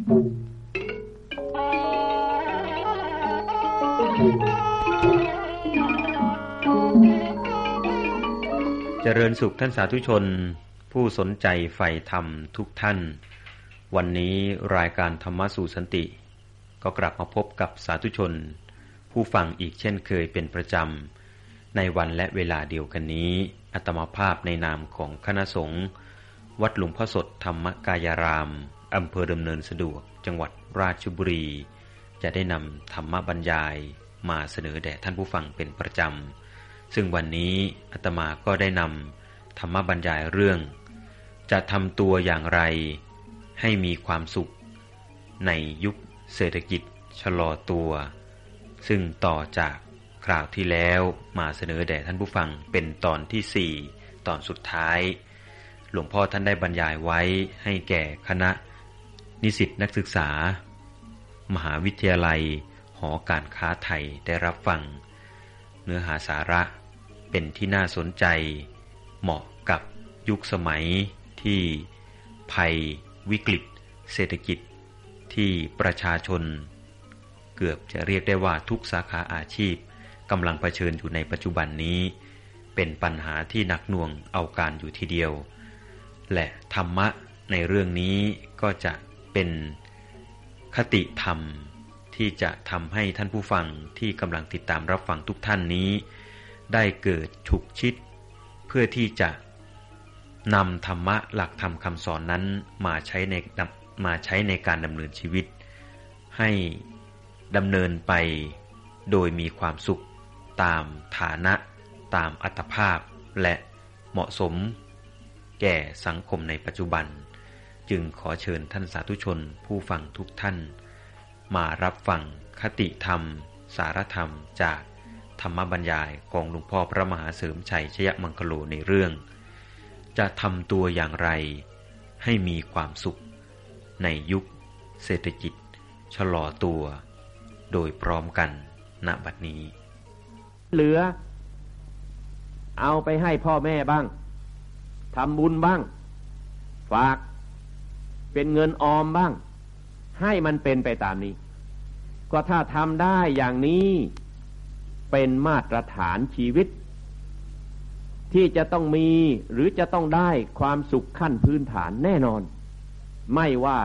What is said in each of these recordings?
เจริญสุขท่านสาธุชน ผู้สนใจใฝ่ธรรมทุกท่าน วันนี้รายการธรรมสู่สันติ ก็กลับมาพบกับสาธุชน ผู้ฟังอีกเช่นเคยเป็นประจำ ในวันและเวลาเดียวกันนี้อัตมาภาพในนามของคณะสงฆ์วัดหลวงพ่อสดธรรมกายาราม อำเภอดำเนินสะดวก จังหวัดราชบุรี จะได้นำธรรมบรรยายมาเสนอแด่ท่านผู้ฟังเป็นประจำ ซึ่งวันนี้อาตมาก็ได้นำธรรมบรรยายเรื่อง จะทำตัวอย่างไร ให้มีความสุข ในยุคเศรษฐกิจชะลอตัว ซึ่งต่อจากคราวที่แล้วมาเสนอแด่ท่านผู้ฟังเป็นตอนที่สี่ตอนสุดท้าย หลวงพ่อท่านได้บรรยายไว้ให้แก่คณะ นิสิตนักศึกษา มหาวิทยาลัย หอการค้าไทยได้รับฟัง เนื้อหาสาระเป็นที่น่าสนใจ เหมาะกับยุคสมัยที่ภัยวิกฤต เศรษฐกิจที่ประชาชน เกือบจะเรียกได้ว่าทุกสาขาอาชีพกำลังเผชิญอยู่ในปัจจุบันนี้ เป็นปัญหาที่หนักหน่วงเอาการอยู่ทีเดียว และธรรมะในเรื่องนี้ก็จะ เป็นคติธรรมที่จะทำให้ท่านผู้ฟังที่กำลังติดตามรับฟังทุกท่านนี้ ได้เกิดฉุกชิด เพื่อที่จะนำธรรมะหลักธรรมคำสอนนั้นมาใช้ในมาใช้ในการดำเนินชีวิต ให้ดำเนินไปโดยมีความสุขตามฐานะตามอัตภาพและเหมาะสม แก่สังคมในปัจจุบัน จึงขอเชิญท่านสาธุชนผู้ฟังทุกท่าน มารับฟังคติธรรม สารธรรมจากธรรมบรรยายของหลวงพ่อพระมหาเสริมชัยชยมังคโลในเรื่อง จะทำตัวอย่างไร ให้มีความสุข ในยุค เศรษฐกิจ ชะลอตัว โดยพร้อมกันณบัดนี้ เหลือ เอาไปให้พ่อแม่บ้างทำบุญบ้าง ฝาก เป็นเงินออมบ้าง ให้มันเป็นไปตามนี้ ก็ถ้าทำได้อย่างนี้เป็นมาตรฐานชีวิต ที่จะต้องมีหรือจะต้องได้ความสุขขั้นพื้นฐานแน่นอน ไม่ว่า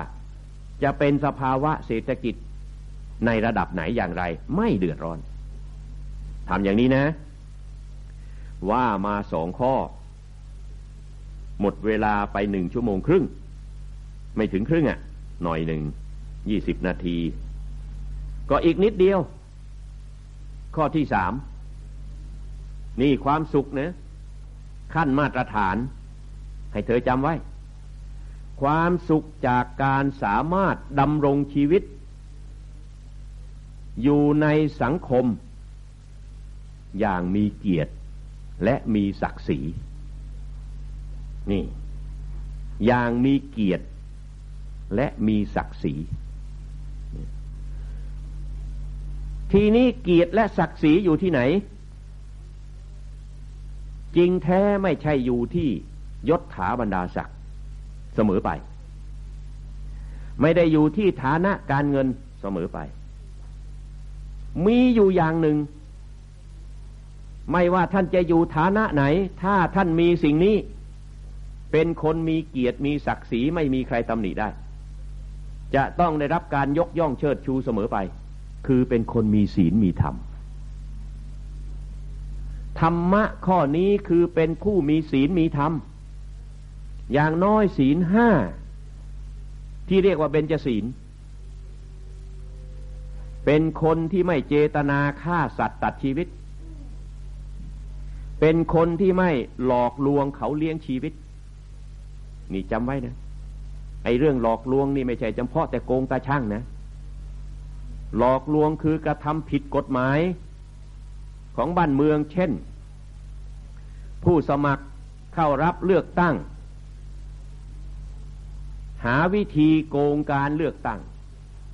จะเป็นสภาวะเศรษฐกิจในระดับไหนอย่างไร ไม่เดือดร้อนทำอย่างนี้นะ ว่ามาสองข้อ หมดเวลาไปหนึ่งชั่วโมงครึ่ง ไม่ถึงครึ่งอะ่ะ หน่อยหนึ่งยี่สิบนาที ก็อีกนิดเดียว ข้อที่สามนี่ความสุขนะขั้นมาตรฐาน ให้เธอจำไว้ ความสุขจากการสามารถดำรงชีวิต อยู่ในสังคม อย่างมีเกียรติและมีศักดิ์ศรี นี่ อย่างมีเกียรติ และมีศักดิ์ศรี ทีนี้เกียรติและศักดิ์ศรีอยู่ที่ไหน จริงแท้ไม่ใช่อยู่ที่ยศถาบรรดาศักดิ์เสมอไป ไม่ได้อยู่ที่ฐานะการเงินเสมอไป มีอยู่อย่างหนึ่ง ไม่ว่าท่านจะอยู่ฐานะไหน ถ้าท่านมีสิ่งนี้เป็นคนมีเกียรติมีศักดิ์ศรีไม่มีใครตำหนิได้ จะต้องได้รับการยกย่องเชิดชูเสมอไป คือเป็นคนมีศีลมีธรรม ธรรมะข้อนี้คือเป็นผู้มีศีลมีธรรม อย่างน้อยศีลห้าที่เรียกว่าเบญจศีล เป็นคนที่ไม่เจตนาฆ่าสัตว์ตัดชีวิต เป็นคนที่ไม่หลอกลวงเขาเลี้ยงชีวิต นี่จำไว้นะ ไอ้เรื่องหลอกลวงนี่ไม่ใช่เฉพาะแต่โกงตาช่างนะ หลอกลวงคือกระทำผิดกฎหมายของบ้านเมือง เช่น ผู้สมัครเข้ารับเลือกตั้ง หาวิธีโกงการเลือกตั้ง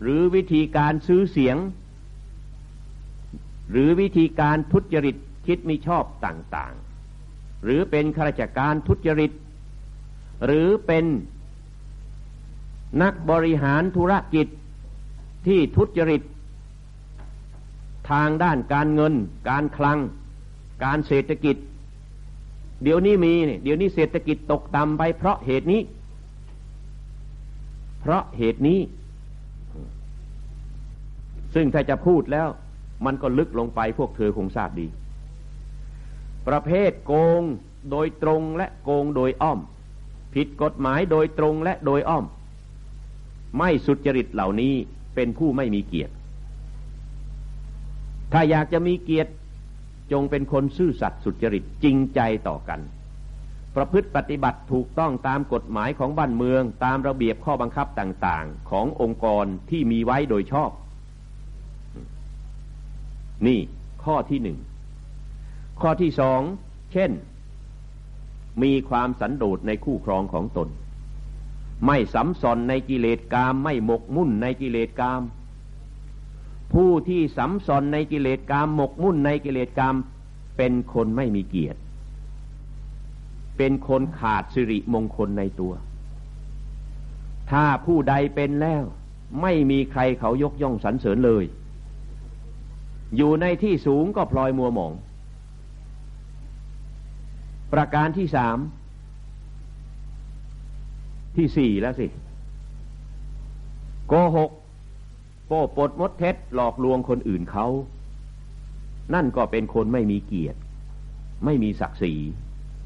หรือวิธีการซื้อเสียง หรือวิธีการทุจริตคิดมิชอบต่างๆ หรือเป็นข้าราชการทุจริต หรือเป็น นักบริหารธุรกิจที่ทุจริต ทางด้านการเงิน การคลัง การเศรษฐกิจ เดี๋ยวนี้มีเนี่ยเดี๋ยวนี้เศรษฐกิจตกต่ำไปเพราะเหตุนี้ เพราะเหตุนี้ ซึ่งถ้าจะพูดแล้ว มันก็ลึกลงไปพวกเธอคงทราบดี ประเภทโกงโดยตรงและโกงโดยอ้อม ผิดกฎหมายโดยตรงและโดยอ้อม ไม่สุจริตเหล่านี้เป็นผู้ไม่มีเกียรติ ถ้าอยากจะมีเกียรติจงเป็นคนซื่อสัตย์สุจริตจริงใจต่อกัน ประพฤติปฏิบัติถูกต้องตามกฎหมายของบ้านเมือง ตามระเบียบข้อบังคับต่างๆ ขององค์กรที่มีไว้โดยชอบ นี่ข้อที่หนึ่ง ข้อที่สอง เช่น มีความสันโดษในคู่ครองของตน ไม่สัมสอนในกิเลสกาม ไม่หมกมุ่นในกิเลสกาม ผู้ที่สัมสอนในกิเลสกาม หมกมุ่นในกิเลสกาม เป็นคนไม่มีเกียรติ เป็นคนขาดสิริมงคลในตัว ถ้าผู้ใดเป็นแล้ว ไม่มีใครเขายกย่องสรรเสริญเลย อยู่ในที่สูงก็พลอยมัวหมอง ประการที่สาม ที่สี่แล้วสิ โกหก โป้ปดมดเท็จหลอกลวงคนอื่นเขา นั่นก็เป็นคนไม่มีเกียรติ ไม่มีศักดิ์ศรี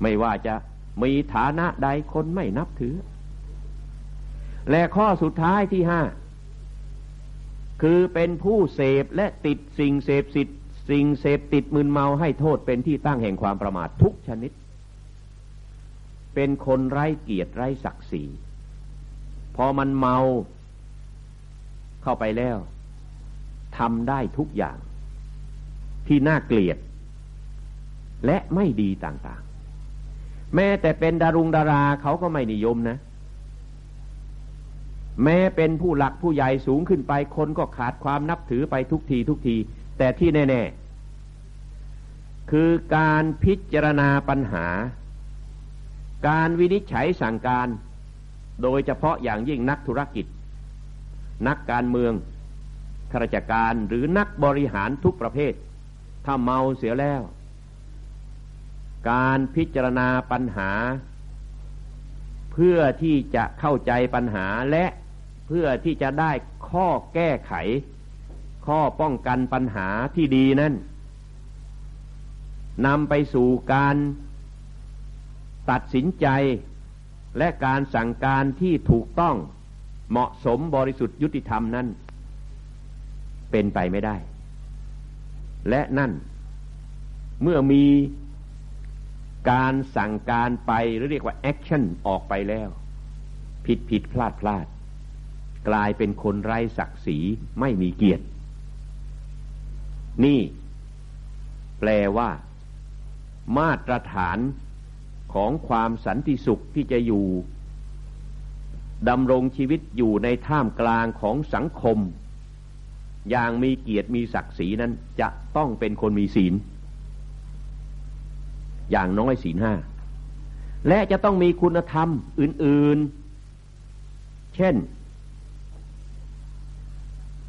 ไม่ว่าจะมีฐานะใดคนไม่นับถือ และข้อสุดท้ายที่ห้า คือเป็นผู้เสพและติดสิ่งเสพสิทธิ์สิ่งเสพติดมึนเมาให้โทษเป็นที่ตั้งแห่งความประมาททุกชนิด เป็นคนไร้เกียรติไร้ศักดิ์ศรีพอมันเมาเข้าไปแล้วทำได้ทุกอย่าง ที่น่าเกลียด และไม่ดีต่างๆ แม้แต่เป็นดารุงดาราเขาก็ไม่นิยมนะ แม้เป็นผู้หลักผู้ใหญ่สูงขึ้นไปคนก็ขาดความนับถือไปทุกทีทุกที แต่ที่แน่ ๆ คือการพิจารณาปัญหา การวินิจฉัยสั่งการ โดยเฉพาะอย่างยิ่งนักธุรกิจ นักการเมืองข้าราชการหรือนักบริหารทุกประเภท ถ้าเมาเสียแล้ว การพิจารณาปัญหา เพื่อที่จะเข้าใจปัญหาและเพื่อที่จะได้ข้อแก้ไข ข้อป้องกันปัญหาที่ดีนั้นนำไปสู่การ ตัดสินใจและการสั่งการที่ถูกต้องเหมาะสมบริสุทธิ์ยุติธรรมนั้น เป็นไปไม่ได้ และนั่น เมื่อมีการสั่งการไปหรือเรียกว่า action ออกไปแล้ว ผิดผิดพลาดพลาด กลายเป็นคนไร้ศักดิ์ศรีไม่มีเกียรติ นี่ แปลว่า มาตรฐาน ของความสันติสุขที่จะอยู่ดำรงชีวิตอยู่ในท่ามกลางของสังคม อย่างมีเกียรติมีศักดิ์ศรีนั้นจะต้องเป็นคนมีศีล อย่างน้อยศีลห้า และจะต้องมีคุณธรรมอื่น ๆ เช่น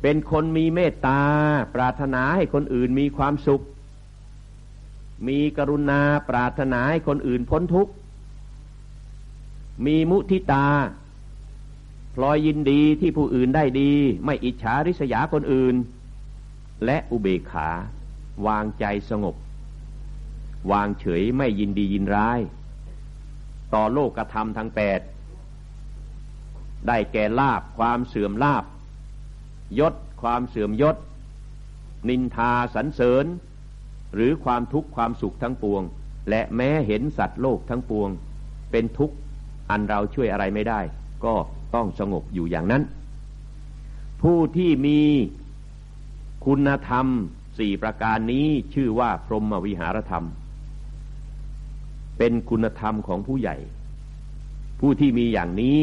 เป็นคนมีเมตตา ปรารถนาให้คนอื่นมีความสุข มีกรุณาปรารถนาให้คนอื่นพ้นทุกข์ มีมุทิตา พลอยยินดีที่ผู้อื่นได้ดี ไม่อิจฉาริษยาคนอื่น และอุเบกขา วางใจสงบ วางเฉยไม่ยินดียินร้าย ต่อโลกกระทำทั้งแปด ได้แก่ลาบความเสื่อมลาบ ยศความเสื่อมยศ นินทาสรรเสริญ หรือความทุกข์ความสุขทั้งปวง และแม้เห็นสัตว์โลกทั้งปวง เป็นทุกข์อันเราช่วยอะไรไม่ได้ ก็ต้องสงบอยู่อย่างนั้น ผู้ที่มีคุณธรรมสี่ประการนี้ชื่อว่าพรหมวิหารธรรม เป็นคุณธรรมของผู้ใหญ่ ผู้ที่มีอย่างนี้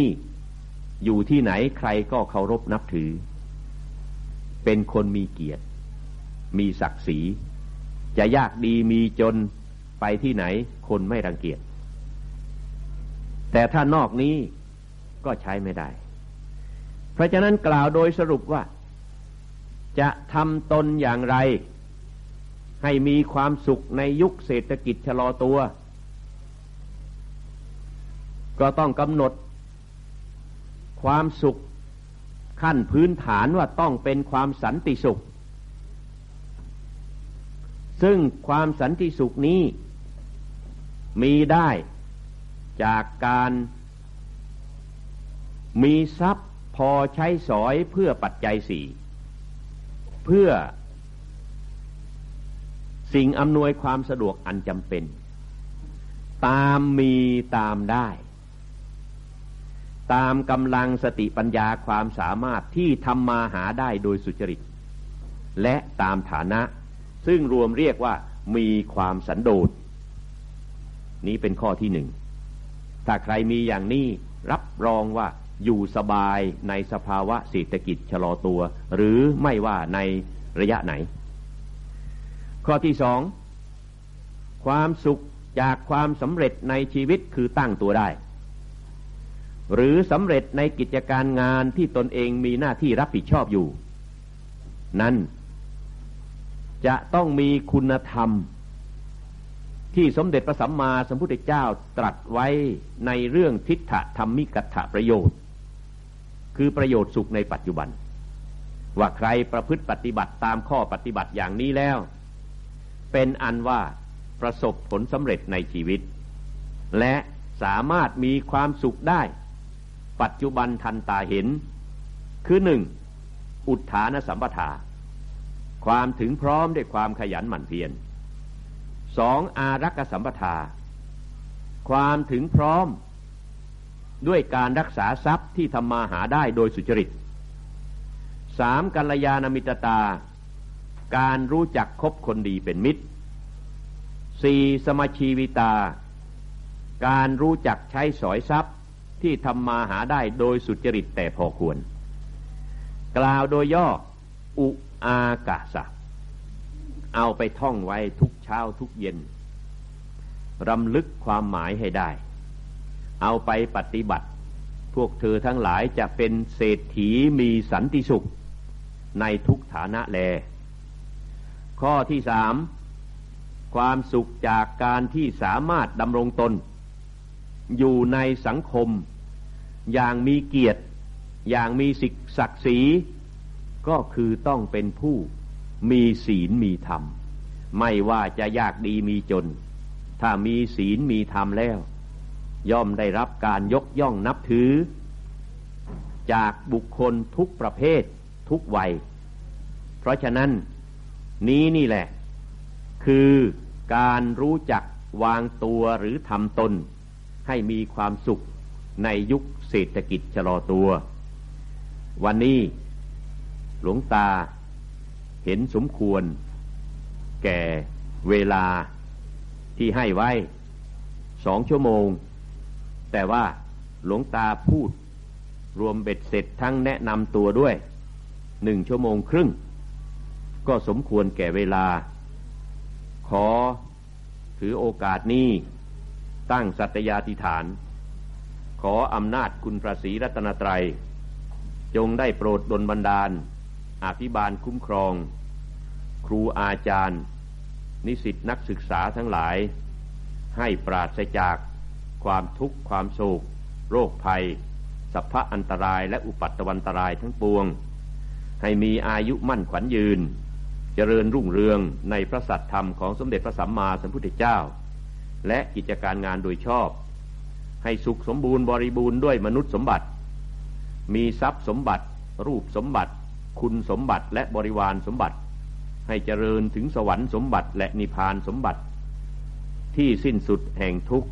อยู่ที่ไหนใครก็เคารพนับถือ เป็นคนมีเกียรติ มีศักดิ์ศรี จะยากดีมีจนไปที่ไหนคนไม่รังเกียจ แต่ถ้านอกนี้ก็ใช้ไม่ได้ เพราะฉะนั้นกล่าวโดยสรุปว่า จะทำตนอย่างไร ให้มีความสุขในยุคเศรษฐกิจชะลอตัว ก็ต้องกำหนด ความสุขขั้นพื้นฐานว่าต้องเป็นความสันติสุข ซึ่งความสันติสุขนี้ มีได้จากการ มีทรัพย์พอใช้สอยเพื่อปัจจัยสี่เพื่อ สิ่งอำนวยความสะดวกอันจำเป็น ตามมีตามได้ ตามกำลังสติปัญญาความสามารถที่ทำมาหาได้โดยสุจริต และตามฐานะ ซึ่งรวมเรียกว่ามีความสันโดษนี้เป็นข้อที่หนึ่ง ถ้าใครมีอย่างนี้รับรองว่าอยู่สบายในสภาวะเศรษฐกิจชะลอตัว หรือไม่ว่าในระยะไหน ข้อที่สอง ความสุขจากความสำเร็จในชีวิตคือตั้งตัวได้ หรือสำเร็จในกิจการงานที่ตนเองมีหน้าที่รับผิดชอบอยู่ นั้น จะต้องมีคุณธรรม ที่สมเด็จพระสัมมาสัมพุทธเจ้าตรัสไว้ในเรื่องทิฏฐธรรมิกัตถประโยชน์ คือประโยชน์สุขในปัจจุบัน ว่าใครประพฤติปฏิบัติตามข้อปฏิบัติอย่างนี้แล้ว เป็นอันว่าประสบผลสำเร็จในชีวิต และสามารถมีความสุขได้ ปัจจุบันทันตาเห็น คือหนึ่งอุทานสัมปทา ความถึงพร้อมด้วยความขยันหมั่นเพียรสองอารักษสัมปทา ความถึงพร้อมด้วยการรักษาทรัพย์ที่ทำมาหาได้โดยสุจริตสามกัลยาณมิตรตา การรู้จักคบคนดีเป็นมิตรสี่สมชีวิตา การรู้จักใช้สอยทรัพย์ที่ทำมาหาได้โดยสุจริตแต่พอควร กล่าวโดยย่อ อุ อากาสะเอาไปท่องไว้ทุกเช้าทุกเย็นรำลึกความหมายให้ได้ เอาไปปฏิบัติ พวกเธอทั้งหลายจะเป็นเศรษฐีมีสันติสุข ในทุกฐานะแล ข้อที่สามความสุขจากการที่สามารถดำรงตน อยู่ในสังคม อย่างมีเกียรติ อย่างมีศักดิ์ศรี ก็คือต้องเป็นผู้มีศีลมีธรรม ไม่ว่าจะยากดีมีจน ถ้ามีศีลมีธรรมแล้ว ย่อมได้รับการยกย่องนับถือ จากบุคคลทุกประเภททุกวัย เพราะฉะนั้นนี้นี่แหละ คือการรู้จักวางตัวหรือทำตน ให้มีความสุขในยุคเศรษฐกิจชะลอตัว วันนี้ หลวงตา เห็นสมควร แก่เวลาที่ให้ไว้สองชั่วโมง แต่ว่าหลวงตาพูด รวมเบ็ดเสร็จทั้งแนะนำตัวด้วยหนึ่งชั่วโมงครึ่ง ก็สมควรแก่เวลา ขอถือโอกาสนี้ตั้งสัตยาธิฐาน ขออำนาจคุณพระศรีรัตนตรัย จงได้โปรดดลบันดาล อภิบาลคุ้มครอง ครูอาจารย์ นิสิตนักศึกษาทั้งหลาย ให้ปราศจากความทุกข์ความโศก โรคภัย สัพพะอันตรายและอุปัตตวันตรายทั้งปวง ให้มีอายุมั่นขวัญยืน เจริญรุ่งเรืองในพระสัตธรรมของสมเด็จพระสัมมาสัมพุทธเจ้า และกิจการงานโดยชอบ ให้สุขสมบูรณ์บริบูรณ์ด้วยมนุษย์สมบัติ มีทรัพย์สมบัติ รูปสมบัติ คุณสมบัติและบริวารสมบัติ ให้เจริญถึงสวรรค์สมบัติและนิพพานสมบัติ ที่สิ้นสุดแห่งทุกข์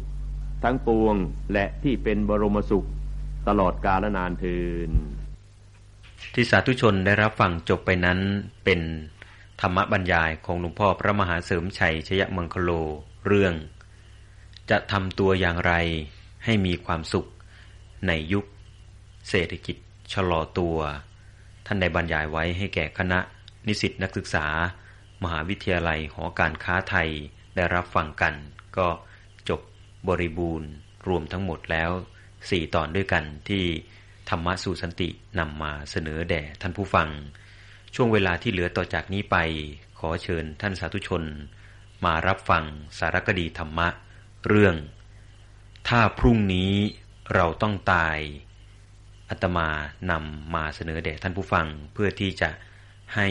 ทั้งปวงและที่เป็นบรมสุข ตลอดกาลนานทืน ที่สาธุชนได้รับฟังจบไปนั้นเป็นธรรมบรรยายของหลวงพ่อพระมหาเสริมชัยชยมังคโลเรื่อง จะทำตัวอย่างไรให้มีความสุขในยุค เศรษฐกิจชะลอตัว ท่านได้บรรยายไว้ให้แก่คณะ นิสิตนักศึกษา มหาวิทยาลัยหอการค้าไทยได้รับฟังกัน ก็จบริบูรณ์ รวมทั้งหมดแล้วสี่ตอนด้วยกันที่ธรรมะสู่สันตินำมาเสนอแด่ท่านผู้ฟัง ช่วงเวลาที่เหลือต่อจากนี้ไป ขอเชิญท่านสาธุชน มารับฟังสารคดีธรรมะ เรื่อง ถ้าพรุ่งนี้เราต้องตาย อาตมานำมาเสนอแด่ท่านผู้ฟังเพื่อที่จะให้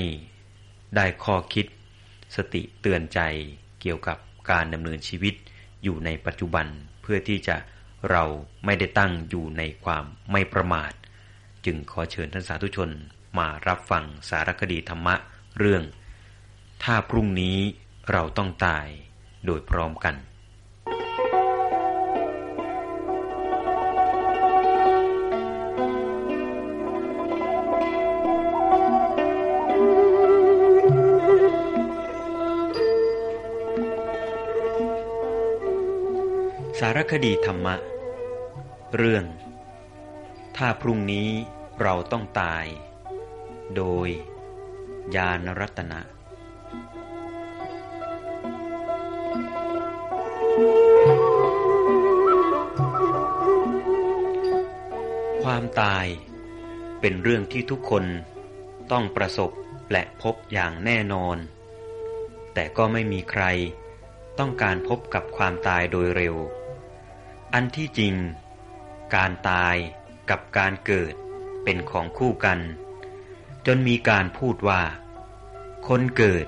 ได้ข้อคิด สติเตือนใจเกี่ยวกับการดำเนินชีวิตอยู่ในปัจจุบันเพื่อที่จะเราไม่ได้ตั้งอยู่ในความไม่ประมาท จึงขอเชิญท่านสาธุชนมารับฟังสารคดีธรรมะเรื่อง ถ้าพรุ่งนี้เราต้องตายโดยพร้อมกัน สารคดีธรรมะ เรื่อง ถ้าพรุ่งนี้เราต้องตาย โดย ยานรัตนะ ความตายเป็นเรื่องที่ทุกคนต้องประสบและพบอย่างแน่นอน แต่ก็ไม่มีใครต้องการพบกับความตายโดยเร็ว อันที่จริง การตายกับการเกิดเป็นของคู่กัน จนมีการพูดว่า คนเกิด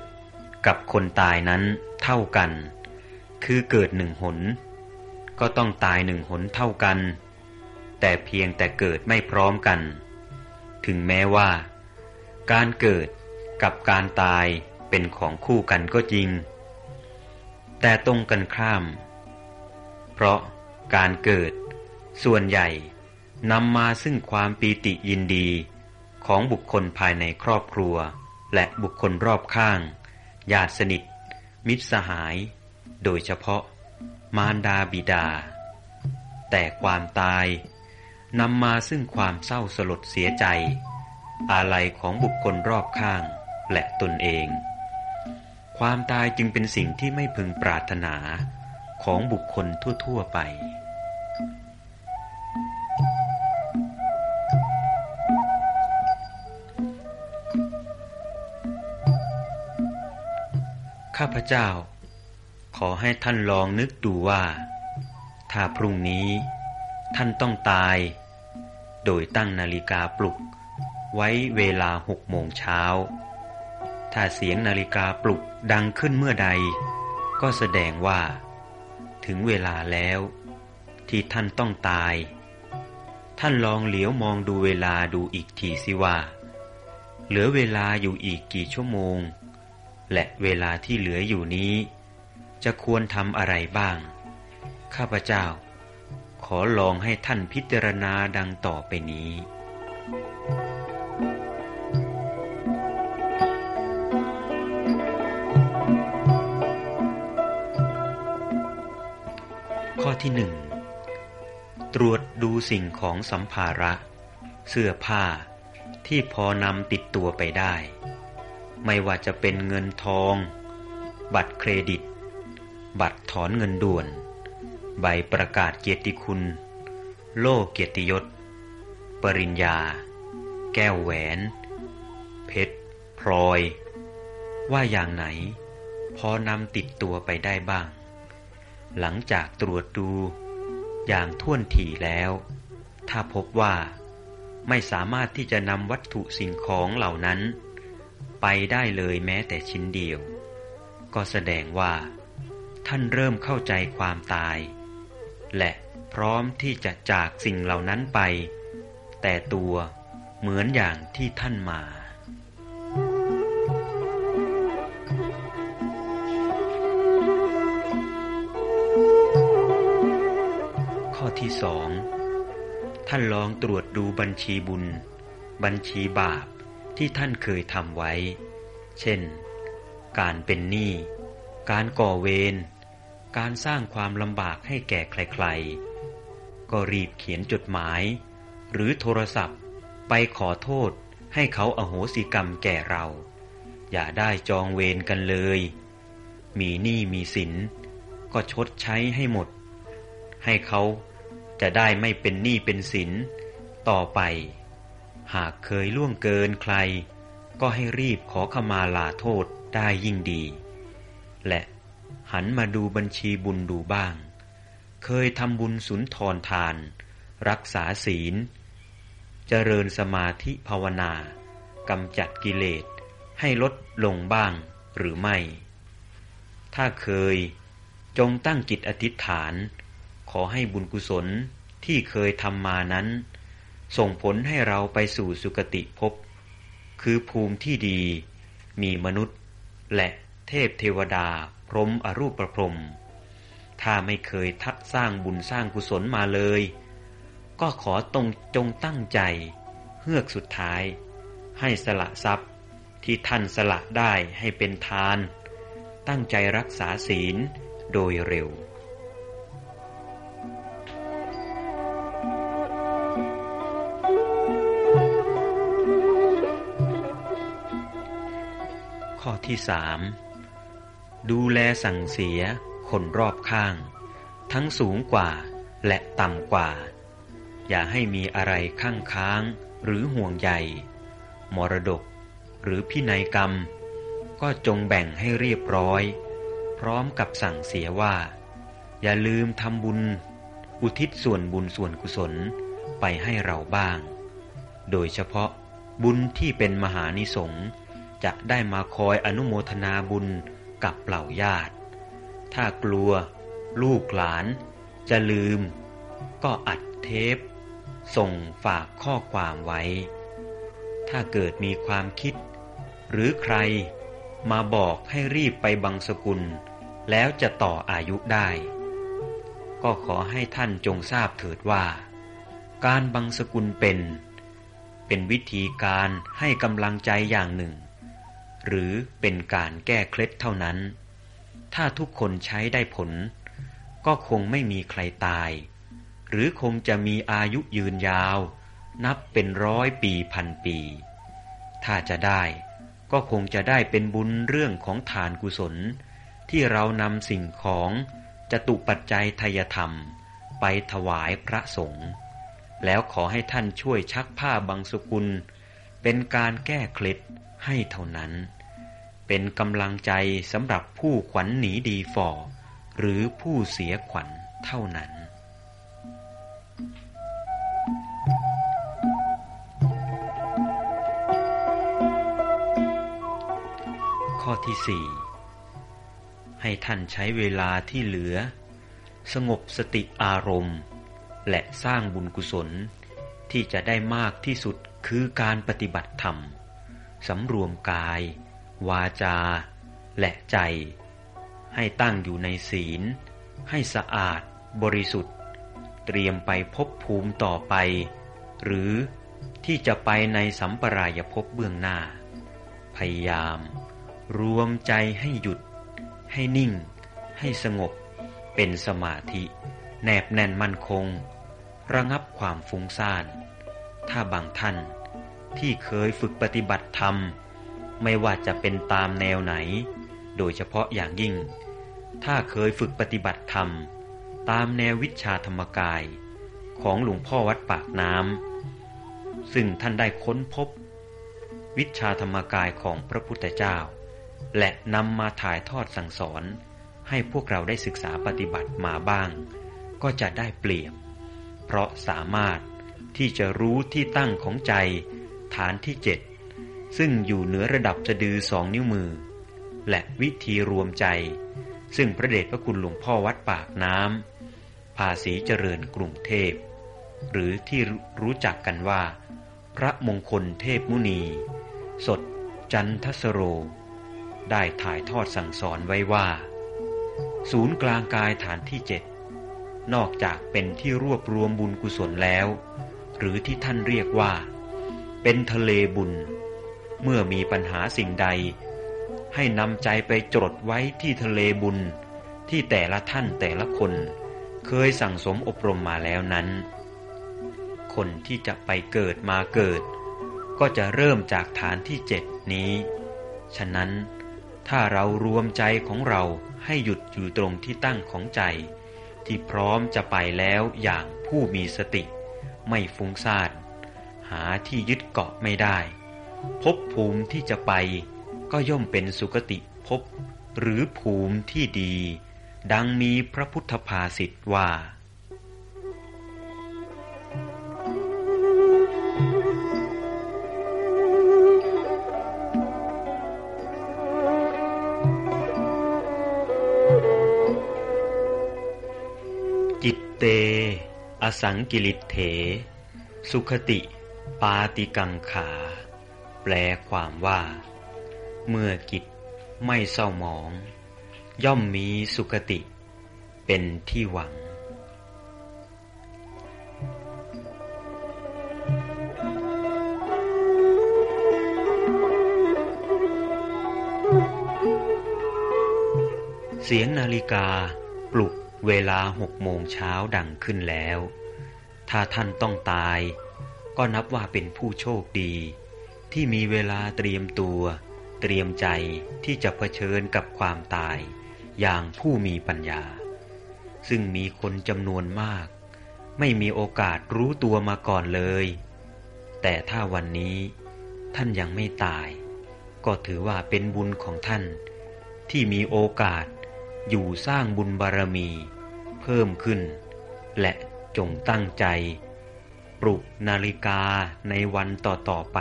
กับคนตายนั้นเท่ากัน คือเกิดหนึ่งหน ก็ต้องตายหนึ่งหนเท่ากัน แต่เพียงแต่เกิดไม่พร้อมกัน ถึงแม้ว่า การเกิดกับการตายเป็นของคู่กันก็จริง แต่ตรงกันข้าม เพราะ การเกิด ส่วนใหญ่นำมาซึ่งความปีติยินดีของบุคคลภายในครอบครัว และบุคคลรอบข้าง ญาติสนิท มิตรสหาย โดยเฉพาะ มารดาบิดา แต่ความตายนำมาซึ่งความเศร้าสลดเสียใจ อาลัยของบุคคลรอบข้างและตนเอง ความตายจึงเป็นสิ่งที่ไม่พึงปรารถนาของบุคคลทั่ว ๆ ไป ข้าพเจ้า ขอให้ท่านลองนึกดูว่า ถ้าพรุ่งนี้ท่านต้องตาย โดยตั้งนาฬิกาปลุก ไว้เวลาหกโมงเช้า ถ้าเสียงนาฬิกาปลุกดังขึ้นเมื่อใด ก็แสดงว่า ถึงเวลาแล้ว ที่ท่านต้องตาย ท่านลองเหลียวมองดูเวลาดูอีกทีสิว่า เหลือเวลาอยู่อีกกี่ชั่วโมง และเวลาที่เหลืออยู่นี้ จะควรทำอะไรบ้าง ข้าพเจ้า ขอลองให้ท่านพิจารณาดังต่อไปนี้ข้อที่หนึ่งตรวจดูสิ่งของสัมภาระ เสื้อผ้าที่พอนำติดตัวไปได้ ไม่ว่าจะเป็นเงินทอง บัตรเครดิต บัตรถอนเงินด่วน ใบประกาศเกียรติคุณ โล่เกียรติยศ ปริญญา แก้วแหวน เพชรพลอย ว่าอย่างไหน พอนำติดตัวไปได้บ้าง หลังจากตรวจดูอย่างท่วนถี่แล้ว ถ้าพบว่าไม่สามารถที่จะนำวัตถุสิ่งของเหล่านั้น ไปได้เลยแม้แต่ชิ้นเดียว ก็แสดงว่า ท่านเริ่มเข้าใจความตาย และพร้อมที่จะจากสิ่งเหล่านั้นไป แต่ตัวเหมือนอย่างที่ท่านมาข้อที่สองท่านลองตรวจดูบัญชีบุญ บัญชีบาป ที่ท่านเคยทำไว้ เช่น การเป็นหนี้ การก่อเวร การสร้างความลำบากให้แก่ใครๆ ก็รีบเขียนจดหมาย หรือโทรศัพท์ไปขอโทษให้เขาอาโหสิกรรมแก่เรา อย่าได้จองเวรกันเลย มีหนี้มีสิน ก็ชดใช้ให้หมด ให้เขาจะได้ไม่เป็นหนี้เป็นสินต่อไป หากเคยล่วงเกินใคร ก็ให้รีบขอขมาลาโทษได้ยิ่งดี และหันมาดูบัญชีบุญดูบ้าง เคยทำบุญสุนทรทาน รักษาศีล เจริญสมาธิภาวนากำจัดกิเลสให้ลดลงบ้างหรือไม่ ถ้าเคยจงตั้งจิตอธิษฐาน ขอให้บุญกุศลที่เคยทำมานั้น ส่งผลให้เราไปสู่สุคติภพ คือภูมิที่ดี มีมนุษย์ และเทพเทวดา พรหมอรูปประพรม ถ้าไม่เคยทักสร้างบุญสร้างกุศลมาเลย ก็ขอตรงจงตั้งใจ เฮือกสุดท้าย ให้สละทรัพย์ที่ท่านสละได้ให้เป็นทาน ตั้งใจรักษาศีลโดยเร็ว ข้อที่สามดูแลสั่งเสียคนรอบข้าง ทั้งสูงกว่าและต่ำกว่า อย่าให้มีอะไรข้างค้างหรือห่วงใยมรดกหรือพินัยกรรม ก็จงแบ่งให้เรียบร้อย พร้อมกับสั่งเสียว่า อย่าลืมทำบุญ อุทิศส่วนบุญส่วนกุศลไปให้เราบ้าง โดยเฉพาะบุญที่เป็นมหานิสงส์ จะได้มาคอยอนุโมทนาบุญกับเหล่าญาติ ถ้ากลัวลูกหลาน จะลืม ก็อัดเทป ส่งฝากข้อความไว้ ถ้าเกิดมีความคิด หรือใครมาบอกให้รีบไปบังสกุล แล้วจะต่ออายุได้ ก็ขอให้ท่านจงทราบเถิดว่า การบังสกุลเป็น เป็นวิธีการให้กำลังใจอย่างหนึ่ง หรือเป็นการแก้เคล็ดเท่านั้น ถ้าทุกคนใช้ได้ผล ก็คงไม่มีใครตาย หรือคงจะมีอายุยืนยาว นับเป็นร้อยปีพันปี ถ้าจะได้ก็คงจะได้เป็นบุญเรื่องของทานกุศล ที่เรานำสิ่งของจตุปัจจัยทยธรรม ไปถวายพระสงฆ์แล้วขอให้ท่านช่วยชักผ้าบางสกุล เป็นการแก้เคล็ด ให้เท่านั้น เป็นกำลังใจสำหรับผู้ขวัญหนีดีฝ่อ หรือผู้เสียขวัญเท่านั้น ข้อที่สี่ให้ท่านใช้เวลาที่เหลือ สงบสติอารมณ์ และสร้างบุญกุศลที่จะได้มากที่สุดคือการปฏิบัติธรรม สำรวมกาย วาจา และใจ ให้ตั้งอยู่ในศีล ให้สะอาด บริสุทธิ์ เตรียมไปพบภูมิต่อไป หรือที่จะไปในสัมปรายภพเบื้องหน้า พยายาม รวมใจให้หยุด ให้นิ่ง ให้สงบ เป็นสมาธิ แนบแน่นมั่นคง ระงับความฟุ้งซ่าน ถ้าบางท่าน ที่เคยฝึกปฏิบัติธรรม ไม่ว่าจะเป็นตามแนวไหน โดยเฉพาะอย่างยิ่ง ถ้าเคยฝึกปฏิบัติธรรม ตามแนววิชาธรรมกาย ของหลวงพ่อวัดปากน้ำซึ่งท่านได้ค้นพบ วิชาธรรมกายของพระพุทธเจ้า และนำมาถ่ายทอดสั่งสอน ให้พวกเราได้ศึกษาปฏิบัติมาบ้าง ก็จะได้เปรียบ เพราะสามารถที่จะรู้ที่ตั้งของใจ ฐานที่เจ็ดซึ่งอยู่เหนือระดับสะดือสองนิ้วมือ และวิธีรวมใจ ซึ่งพระเดชพระคุณหลวงพ่อวัดปากน้ำภาษีเจริญกรุงเทพ หรือที่รู้จักกันว่า พระมงคลเทพมุนี สดจันทสโร ได้ถ่ายทอดสั่งสอนไว้ว่า ศูนย์กลางกายฐานที่เจ็ดนอกจากเป็นที่รวบรวมบุญกุศลแล้ว หรือที่ท่านเรียกว่า เป็นทะเลบุญ เมื่อมีปัญหาสิ่งใด ให้นำใจไปจดไว้ที่ทะเลบุญ ที่แต่ละท่านแต่ละคน เคยสั่งสมอบรมมาแล้วนั้น คนที่จะไปเกิดมาเกิด ก็จะเริ่มจากฐานที่เจ็ดนี้ ฉะนั้นถ้าเรารวมใจของเราให้หยุดอยู่ตรงที่ตั้งของใจ ที่พร้อมจะไปแล้วอย่างผู้มีสติ ไม่ฟุ้งซ่านาที่ยึดเกาะไม่ได้ภพภูมิที่จะไปก็ย่อมเป็นสุคติภพหรือภูมิที่ดี ดังมีพระพุทธภาษิตว่า จิตเต อสังกิริเถ สุขติ ปาติกังขา แปลความว่า เมื่อกิจไม่เศร้าหมอง ย่อมมีสุขติ เป็นที่หวังเสียงนาฬิกาปลุกเวลาหกโมงเช้าดังขึ้นแล้ว ถ้าท่านต้องตาย ก็นับว่าเป็นผู้โชคดี ที่มีเวลาเตรียมตัว เตรียมใจที่จะเผชิญกับความตาย อย่างผู้มีปัญญา ซึ่งมีคนจำนวนมาก ไม่มีโอกาสรู้ตัวมาก่อนเลย แต่ถ้าวันนี้ท่านยังไม่ตาย ก็ถือว่าเป็นบุญของท่าน ที่มีโอกาสอยู่สร้างบุญบารมี เพิ่มขึ้น และจงตั้งใจ ปลุกนาฬิกาในวันต่อๆไป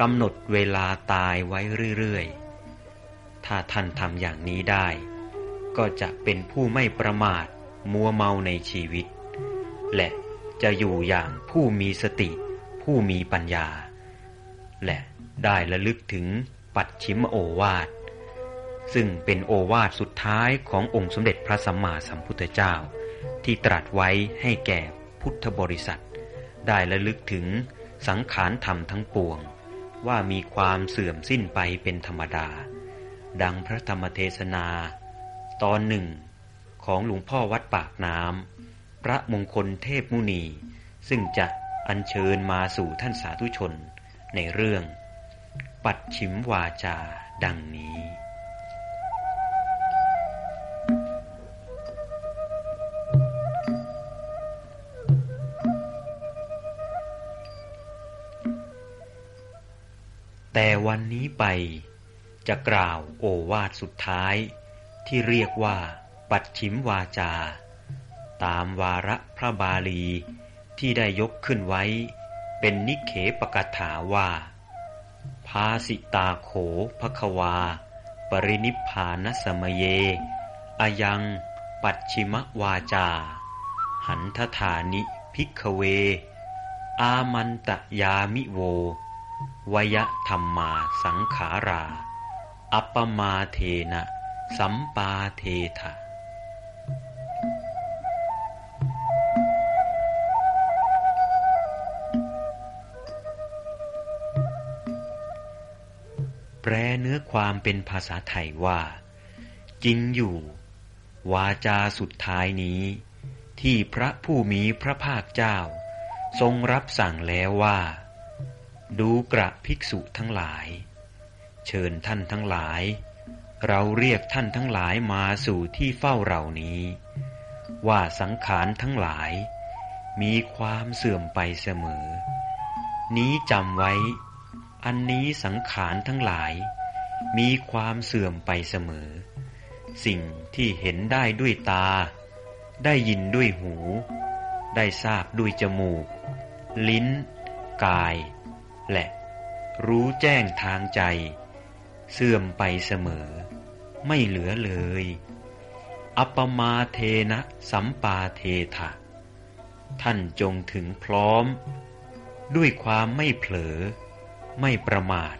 กำหนดเวลาตายไว้เรื่อยๆ ถ้าท่านทำอย่างนี้ได้ ก็จะเป็นผู้ไม่ประมาทมัวเมาในชีวิต และจะอยู่อย่างผู้มีสติ ผู้มีปัญญา และได้ระลึกถึงปัดชิมโอวาท ซึ่งเป็นโอวาทสุดท้ายขององค์สมเด็จพระสัมมาสัมพุทธเจ้า ที่ตรัสไว้ให้แก่พุทธบริษัท ได้ระลึกถึงสังขารธรรมทั้งปวง ว่ามีความเสื่อมสิ้นไปเป็นธรรมดา ดังพระธรรมเทศนา ตอนหนึ่ง ของหลวงพ่อวัดปากน้ำพระมงคลเทพมุนี ซึ่งจะอัญเชิญมาสู่ท่านสาธุชนในเรื่อง ปัดชิมวาจาดังนี้ นี้ไป จะกล่าวโอวาทสุดท้าย ที่เรียกว่า ปัดชิมวาจา ตามวาระพระบาลีที่ได้ยกขึ้นไว้ เป็นนิเขปกถาว่า ภาสิตาโขภควา ปรินิพพานสมเยอายังปัดชิมวาจา หันทธานิพิกเว อามันตยามิโว วยธรรมมาสังขารา อัปปมาเทนะ สัมปาเทถะแปลเนื้อความเป็นภาษาไทยว่า จริงอยู่ วาจาสุดท้ายนี้ ที่พระผู้มีพระภาคเจ้า ทรงรับสั่งแล้วว่า ดูกระภิกษุทั้งหลาย เชิญท่านทั้งหลาย เราเรียกท่านทั้งหลายมาสู่ที่เฝ้าเรานี้ ว่าสังขารทั้งหลาย มีความเสื่อมไปเสมอ นี้จำไว้ อันนี้สังขารทั้งหลาย มีความเสื่อมไปเสมอ สิ่งที่เห็นได้ด้วยตา ได้ยินด้วยหู ได้ทราบด้วยจมูก ลิ้น กาย และรู้แจ้งทางใจ เสื่อมไปเสมอ ไม่เหลือเลยอัปปมาเทนะสัมปาเทถะ ท่านจงถึงพร้อม ด้วยความไม่เผลอ ไม่ประมาท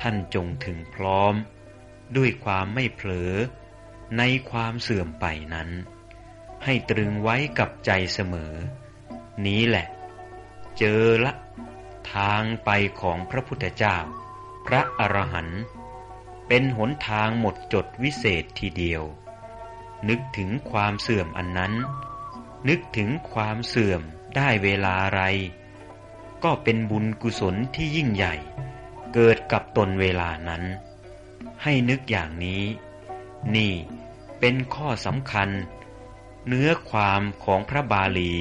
ท่านจงถึงพร้อม ด้วยความไม่เผลอ ในความเสื่อมไปนั้น ให้ตรึงไว้กับใจเสมอ นี้แหละ เจอละ ทางไปของพระพุทธเจ้า พระอรหันต์เป็นหนทางหมดจดวิเศษทีเดียว นึกถึงความเสื่อมอันนั้น นึกถึงความเสื่อมได้เวลาไร ก็เป็นบุญกุศลที่ยิ่งใหญ่ เกิดกับตนเวลานั้น ให้นึกอย่างนี้ นี่เป็นข้อสำคัญ เนื้อความของพระบาลี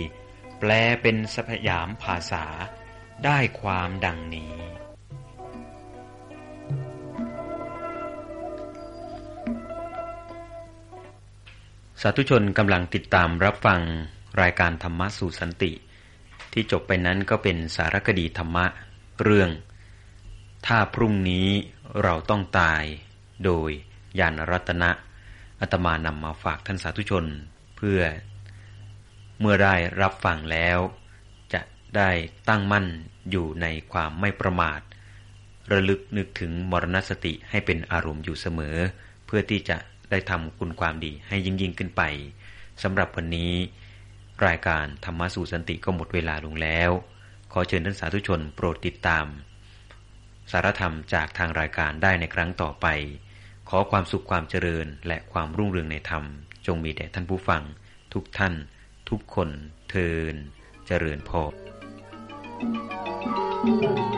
แปลเป็นสพยามภาษา ได้ความดังนี้ สาธุชนกำลังติดตามรับฟังรายการธรรมะสู่สันติ ที่จบไปนั้นก็เป็นสารคดีธรรมะเรื่อง ถ้าพรุ่งนี้เราต้องตายโดยยานรัตนะอาตมานำมาฝากท่านสาธุชนเพื่อเมื่อได้รับฟังแล้ว ได้ตั้งมั่นอยู่ในความไม่ประมาท ระลึกนึกถึงมรณสติให้เป็นอารมณ์อยู่เสมอ เพื่อที่จะได้ทำคุณความดีให้ยิ่งยิ่งขึ้นไปสำหรับวันนี้ รายการธรรมะสู่สันติก็หมดเวลาลงแล้ว ขอเชิญท่านสาธุชนโปรดติดตาม สารธรรมจากทางรายการได้ในครั้งต่อไป ขอความสุขความเจริญและความรุ่งเรืองในธรรม จงมีแด่ท่านผู้ฟัง ทุกท่าน ทุกคนเทินเจริญพร Thank you.